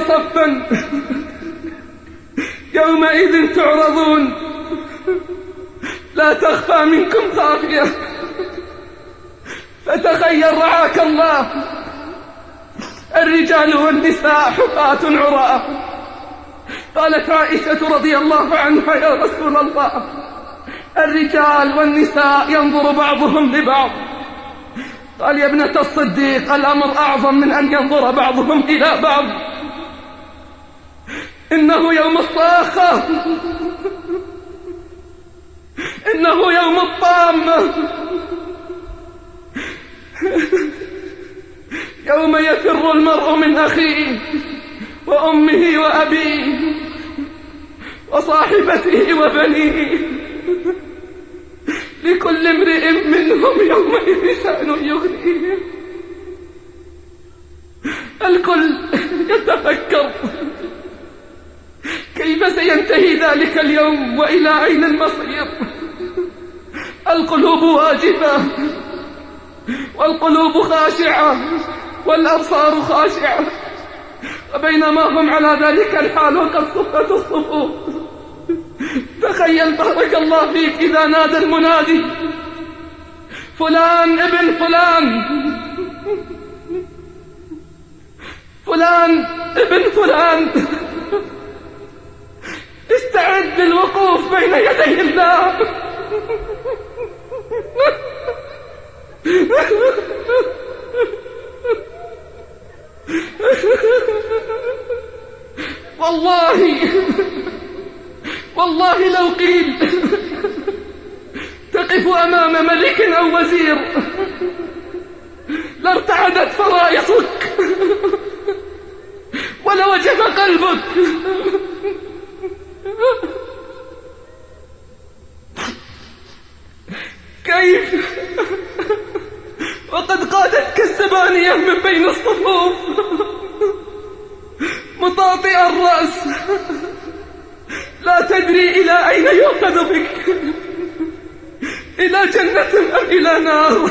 صفا. يومئذ تعرضون. لا تخفى منكم خافية. فتخيل رعاك الله. الرجال والنساء حفاة عراة قالت عائشة رضي الله عنها يا رسول الله الرجال والنساء ينظر بعضهم لبعض. قال يا ابنة الصديق الأمر أعظم من أن ينظر بعضهم إلى بعض. إنه يوم الصاخة إنه يوم الطامة. يوم يفر المرء من أخيه وأمه وأبيه وصاحبته وبنيه. لكل امرئ منهم يومئذ شأن يغنيه. الكل يتفكر كيف سينتهي ذلك اليوم وإلى أين المصير. القلوب واجفة. والقلوب خاشعة. والأبصار خاشعة. وبينما هم على ذلك الحال وقد صفت الصفوف. تخيل بارك الله فيك إذا نادى المنادي. فلان ابن فلان. فلان ابن فلان. استعد للوقوف بين يدي الله. والله والله لو قيل تقف أمام ملك أو وزير لارتعدت فرائصك ولوجف قلبك كيف وقد قادتك الزبانية من بين الصفوف مطاطئ الرأس. لا تدري إلى أين يؤخذ بك. إلى جنة أم إلى نار.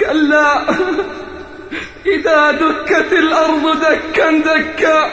كلا. إذا دكت الأرض دكا دكا.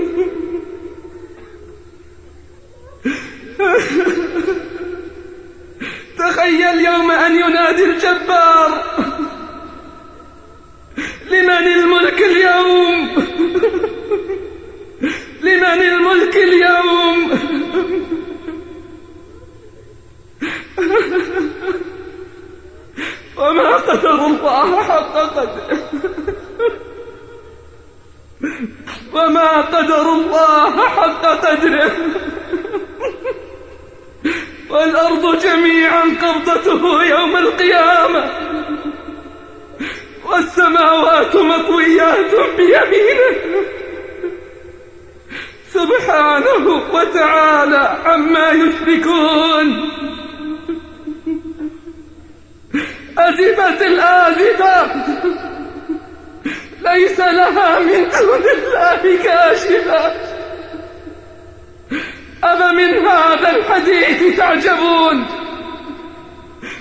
تخيل يوم أن ينادي الجبار. لمن الملك اليوم؟ لمن الملك اليوم؟ وما قدر الله حق قدره. وما قدر الله حق قدره. والأرض جميعا قبضته يوم القيامة. والسماوات مطويات بيمينه. سبحانه وتعالى عما يشركون. أزفت الآزفة ليس لها من دون الله كاشفة. أفمن هذا الحديث تعجبون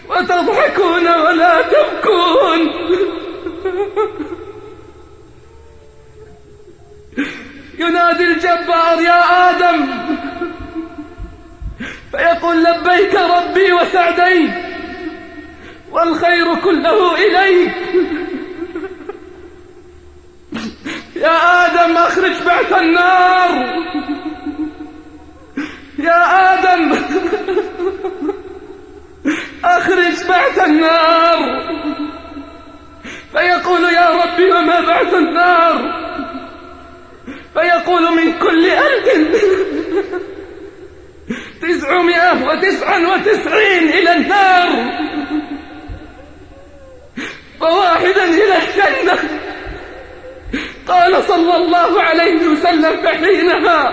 وتضحكون ولا تبكون. ينادي الجبار يا آدم! فيقول لبيك ربي وسعدي والخير كله إليك. يا آدم أخرج بعث النار. يا آدم. أخرج بعث النار. فيقول يا ربي وما بعث النار. فيقول من كل ألف. تسعمائة وتسعا وتسعين إلى النار. وواحدا إلى الجنة. قال صلى الله عليه وسلم فحينها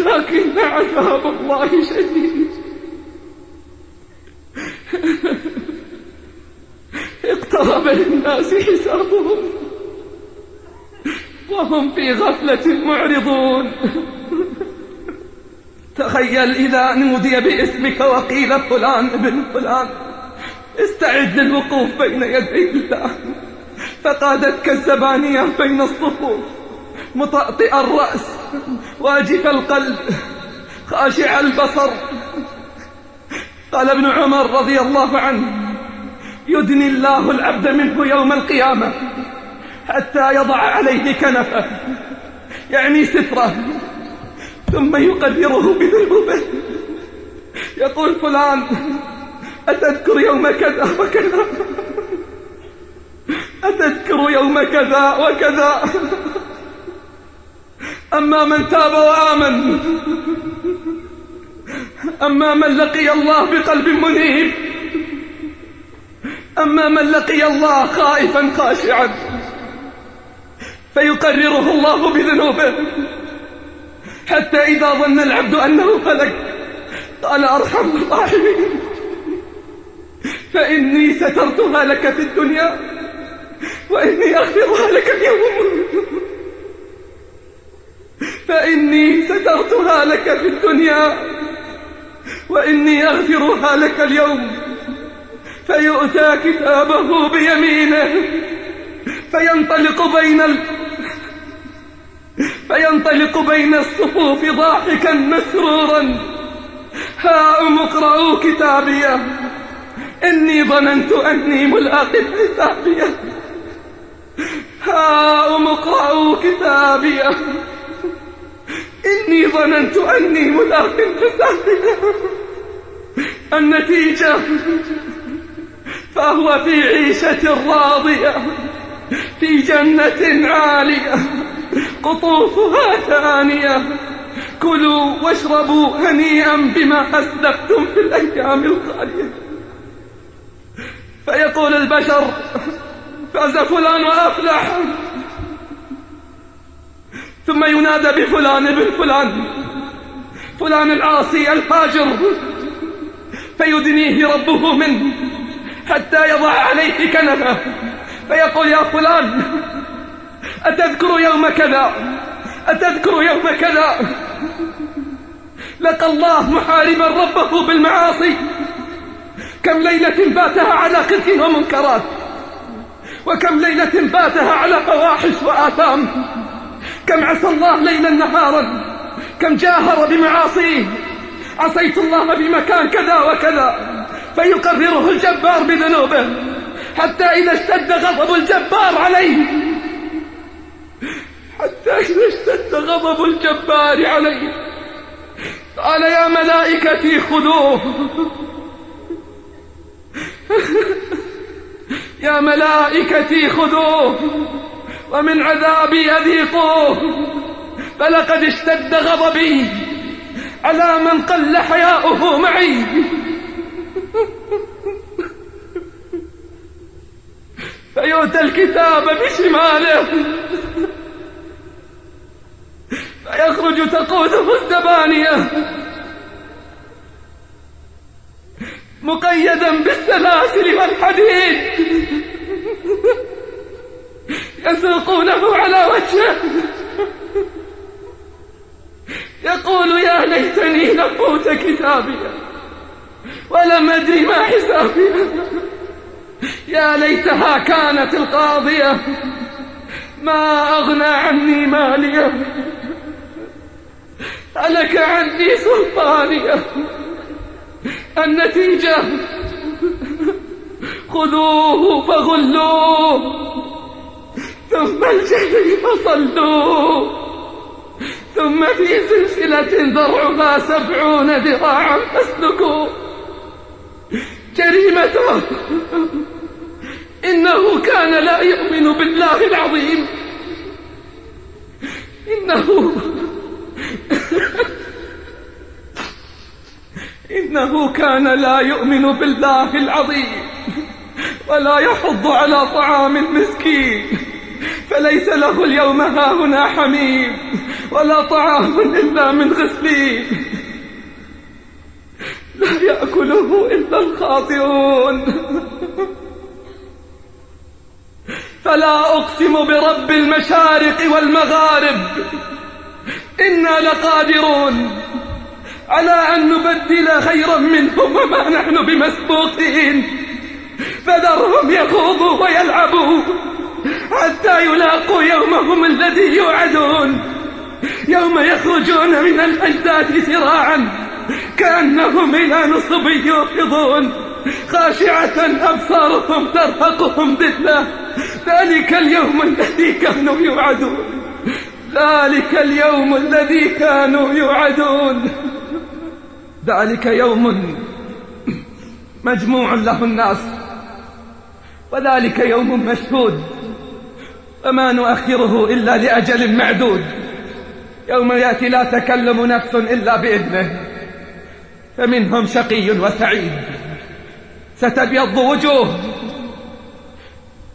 ولكن عذاب الله شديد. اقترب للناس حسابهم. وهم في غفلة معرضون. تخيل إذا نودي باسمك وقيل فلان ابن فلان. استعد للوقوف بين يدي الله. فقادتك الزبانية بين الصفوف. مطأطئ الرأس. واجف القلب خاشع البصر. قال ابن عمر رضي الله عنه يدني الله العبد منه يوم القيامة حتى يضع عليه كنفه يعني سترة ثم يقدره بذنوبه. يقول فلان أتذكر يوم كذا وكذا أتذكر يوم كذا وكذا. أما من تاب وآمن أما من لقي الله بقلب منيب أما من لقي الله خائفا خاشعا فيقرره الله بذنوبه. حتى إذا ظن العبد أنه هلك قال أرحم الراحمين. فإني سترتها لك في الدنيا وإني أغفرها لك اليوم. فإني سترتها لك في الدنيا وإني أغفرها لك اليوم فيؤتى كتابه بيمينه فينطلق بين ال... فينطلق بين الصفوف ضاحكا مسرورا. هاؤم اقرأوا كتابيه إني ظننت أني ملاق حسابيه هاؤم اقرأوا كتابيه إني ظننت أني ملاق حسابيه النتيجة فهو في عيشة راضية في جنة عالية قطوفها ثانية. كلوا واشربوا هنيئا بما أسلفتم في الأيام الخالية. فيقول البشر فاز فلان وأفلح. ثم ينادى بفلان ابن فلان فلان العاصي الفاجر فيدنيه ربه منه حتى يضع عليه كنفه فيقول يا فلان أتذكر يوم كذا أتذكر يوم كذا. لقى الله محاربا ربه بالمعاصي كم ليلة باتها على خزي ومنكرات وكم ليلة باتها على فواحش وآثام. كم عصى الله ليلا نهارا كم جاهر بمعاصيه. عصيت الله في مكان كذا وكذا فيقرره الجبار بذنوبه حتى إذا اشتد غضب الجبار عليه. حتى إذا اشتد غضب الجبار عليه. قال يا ملائكتي خذوه. يا ملائكتي خذوه. ومن عذابي أذيقوه فلقد اشتد غضبي على من قل حياؤه معي. فيؤتى الكتاب بشماله. فيخرج تقوده الزبانية مقيدا بالسلاسل والحديد. يسوقونه على وجهه. يقول يا ليتني لم كتابي ولم أدري ما حسابي يا ليتها كانت القاضية. ما أغنى عني مالية هلك عني سلطانية النتيجة خذوه فغلوه. ثم الجحيم صلوه ثم في سلسلة ذرعها سبعون ذراعا فاسلكوه جريمته إنه كان لا يؤمن بالله العظيم. إنه. إنه كان لا يؤمن بالله العظيم. ولا يحض على طعام المسكين. فليس له اليوم هاهنا حميم ولا طعام إلا من غسلين. لا يأكله إلا الخاطئون. فلا أقسم برب المشارق والمغارب. إنا لقادرون على أن نبدل خيرا منهم وما نحن بمسبوقين. فذرهم يخوضوا ويلعبوا. حتى يلاقوا يومهم الذي يوعدون. يوم يخرجون من الأجداث سراعا كأنهم إلى نصب يوفضون خاشعة أبصارهم ترهقهم ذلة. ذلك اليوم الذي كانوا يوعدون. ذلك اليوم الذي كانوا يوعدون. ذلك يوم مجموع له الناس. وذلك يوم مشهود. فما نؤخره إلا لأجل معدود. يوم يأتي لا تكلم نفس إلا بإذنه. فمنهم شقي وسعيد. ستبيض وجوه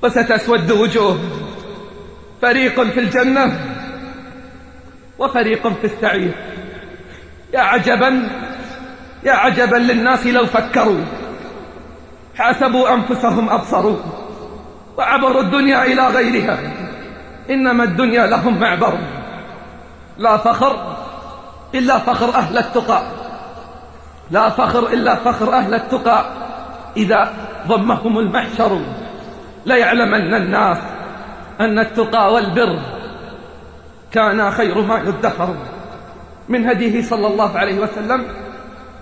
وستسود وجوه. فريق في الجنة وفريق في السعير. يا عجبا يا عجبا للناس لو فكروا. حاسبوا أنفسهم أبصروا. وعبروا الدنيا إلى غيرها. إنما الدنيا لهم معبر. لا فخر إلا فخر أهل التقى. لا فخر إلا فخر أهل التقى. إذا ضمهم المحشر ليعلمن الناس أن التقى والبر كان خير ما يدخر. من هديه صلى الله عليه وسلم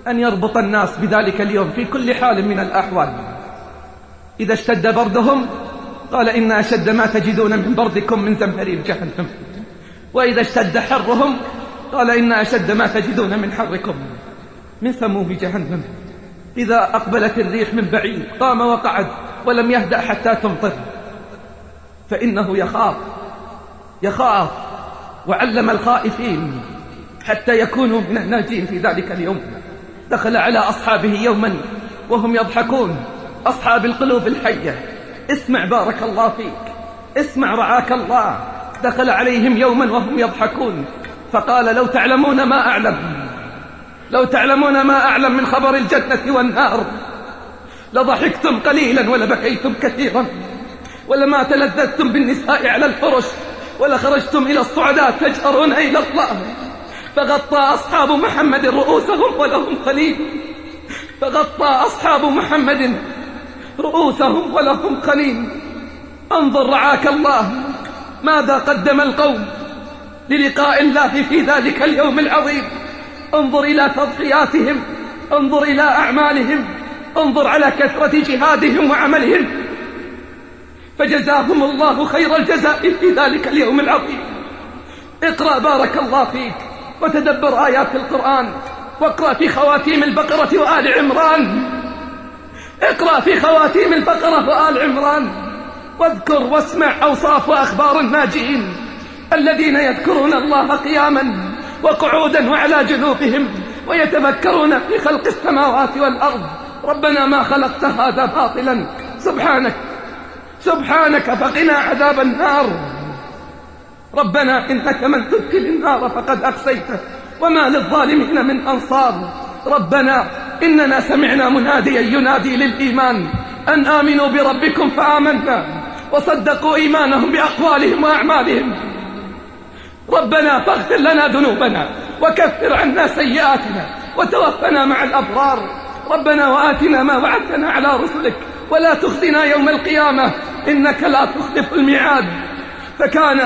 أن يربط الناس بذلك اليوم في كل حال من الأحوال. إذا اشتد بردهم قال إن أشد ما تجدون من بردكم من زمهرير جهنم. وإذا اشتد حرهم قال إن أشد ما تجدون من حركم من سموم جهنم. إذا أقبلت الريح من بعيد قام وقعد ولم يهدأ حتى تمطر. فإنه يخاف يخاف وعلم الخائفين حتى يكونوا من الناجين في ذلك اليوم. دخل على أصحابه يوما وهم يضحكون أصحاب القلوب الحية. اسمع بارك الله فيك. اسمع رعاك الله. دخل عليهم يوما وهم يضحكون. فقال لو تعلمون ما أعلم. لو تعلمون ما أعلم من خبر الجنة والنار. لضحكتم قليلا ولبكيتم كثيرا. ولما تلذذتم بالنساء على الفرش ولخرجتم إلى الصعداء تجأرون إلى الله. فغطى أصحاب محمد رؤوسهم ولهم قليل فغطى أصحاب محمد رؤوسهم ولهم قليل. انظر رعاك الله ماذا قدم القوم للقاء الله في ذلك اليوم العظيم. انظر إلى تضحياتهم انظر إلى أعمالهم انظر على كثرة جهادهم وعملهم. فجزاهم الله خير الجزاء في ذلك اليوم العظيم. اقرأ بارك الله فيك وتدبر آيات القرآن واقرأ في خواتيم البقرة وآل عمران. اقرأ في خواتيم البقرة وآل عمران واذكر واسمع أوصاف وأخبار الناجين الذين يذكرون الله قياما وقعودا وعلى جنوبهم ويتفكرون في خلق السماوات والأرض. ربنا ما خلقت هذا باطلا. سبحانك سبحانك فقنا عذاب النار. ربنا إنك من تدخل النار فقد أقسيته وما للظالمين من أنصار. ربنا إننا سمعنا مناديا ينادي للإيمان أن آمنوا بربكم فآمنا وصدقوا إيمانهم بأقوالهم وأعمالهم. ربنا فاغفر لنا ذنوبنا وكفر عنا سيئاتنا وتوفنا مع الأبرار. ربنا وآتنا ما وعدتنا على رسلك ولا تخزنا يوم القيامة إنك لا تخلف الميعاد. فكان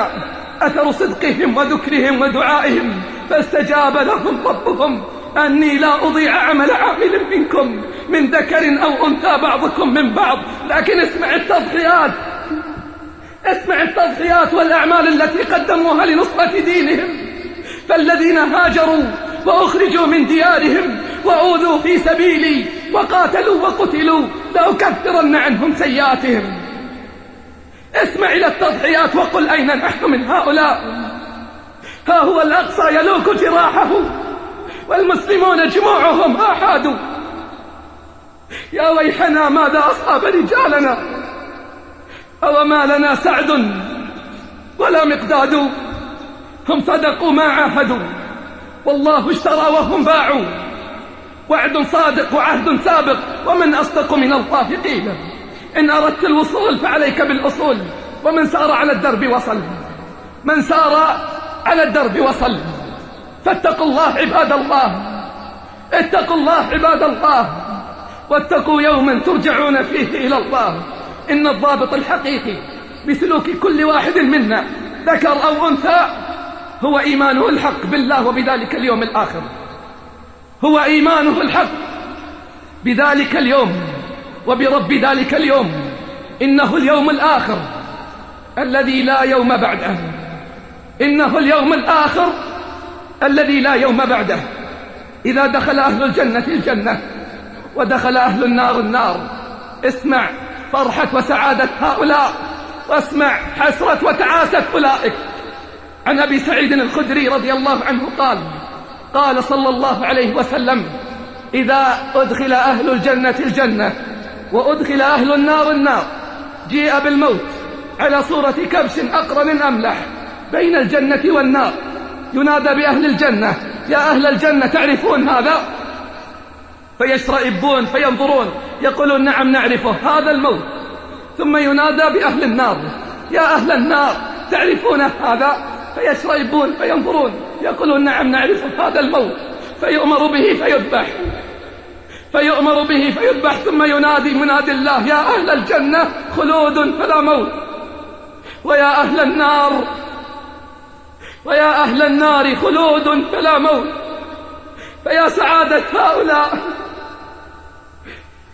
أثر صدقهم وذكرهم ودعائهم فاستجاب لهم ربهم. أني لا أضيع عمل عامل منكم من ذكر أو أنثى بعضكم من بعض. لكن اسمع التضحيات. اسمع التضحيات والأعمال التي قدموها لنصرة دينهم. فالذين هاجروا وأخرجوا من ديارهم وأوذوا في سبيلي وقاتلوا وقتلوا لأكفرن عنهم سيئاتهم. اسمع إلى التضحيات وقل أين نحن من هؤلاء؟ ها هو الأقصى يلوك جراحه. والمسلمون جموعهم آحادوا يا ويحنا ماذا أصاب رجالنا؟ أو ما لنا سعد ولا مقداد؟ هم صدقوا ما عاهدوا. والله اشترى وهم باعوا. وعد صادق وعهد سابق. ومن أصدق من الله قيلا إن أردت الوصول فعليك بالأصول. ومن سار على الدرب وصل. من سار على الدرب وصل. فاتقوا الله عباد الله. اتقوا الله عباد الله. واتقوا يوما ترجعون فيه إلى الله. إن الضابط الحقيقي بسلوك كل واحد منا ذكر أو أنثى هو إيمانه الحق بالله وبذلك اليوم الآخر. هو إيمانه الحق بذلك اليوم وبرب ذلك اليوم. إنه اليوم الآخر الذي لا يوم بعده. إنه اليوم الآخر الذي لا يوم بعده. إذا دخل أهل الجنة الجنة. ودخل أهل النار النار. اسمع فرحة وسعادة هؤلاء. واسمع حسرة وتعاسة أولئك. عن أبي سعيد الخدري رضي الله عنه قال قال صلى الله عليه وسلم إذا أدخل أهل الجنة الجنة. وأدخل أهل النار النار. جيء بالموت على صورة كبش أقرن أملح بين الجنة والنار. ينادى بأهل الجنة. يا أهل الجنة تعرفون هذا؟ فيشرئبون فينظرون يقولون نعم نعرفه هذا الموت. ثم ينادى بأهل النار. يا أهل النار تعرفون هذا؟ فيشرئبون فينظرون يقولون نعم نعرفه هذا الموت. فيؤمر به فيذبح. فيؤمر به فيذبح. ثم ينادي منادي الله يا أهل الجنة خلود فلا موت. ويا أهل النار ويا أهل النار خلود فلا موت فيا سعادة هؤلاء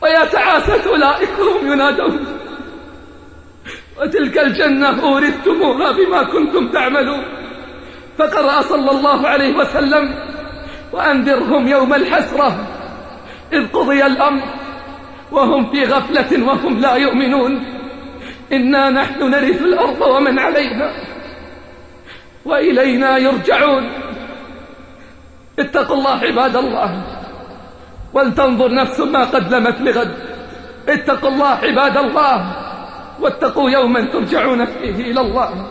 ويا تعاسة أولئك هم ينادون وتلك الجنة أورثتموها بما كنتم تعملون فقرأ صلى الله عليه وسلم وأنذرهم يوم الحسرة إذ قضي الأمر وهم في غفلة وهم لا يؤمنون إنا نحن نرث الأرض ومن عليها وإلينا يرجعون. اتقوا الله عباد الله ولتنظر نفس ما قدمت لغد. اتقوا الله عباد الله واتقوا يوما ترجعون فيه إلى الله.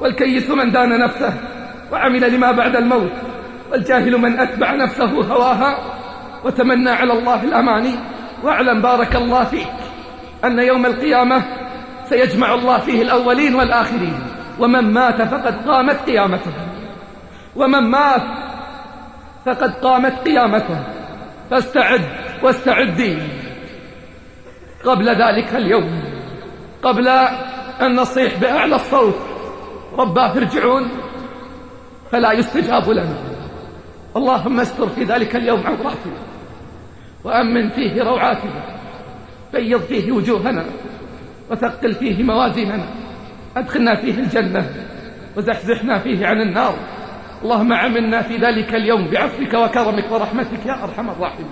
والكيس من دان نفسه وعمل لما بعد الموت والجاهل من أتبع نفسه هواها. وتمنى على الله الأماني واعلم بارك الله فيك أن يوم القيامة سيجمع الله فيه الأولين والآخرين. ومن مات فقد قامت قيامته. ومن مات فقد قامت قيامته. فاستعد واستعدي قبل ذلك اليوم. قبل أن نصيح بأعلى الصوت. رباه ارجعون فلا يستجاب لنا. اللهم استر في ذلك اليوم عوراتنا وأمن فيه روعاتنا. بيض فيه وجوهنا. وثقل فيه موازيننا. أدخلنا فيه الجنة وزحزحنا فيه عن النار. اللهم عملنا في ذلك اليوم بعفوك وكرمك ورحمتك يا أرحم الراحمين.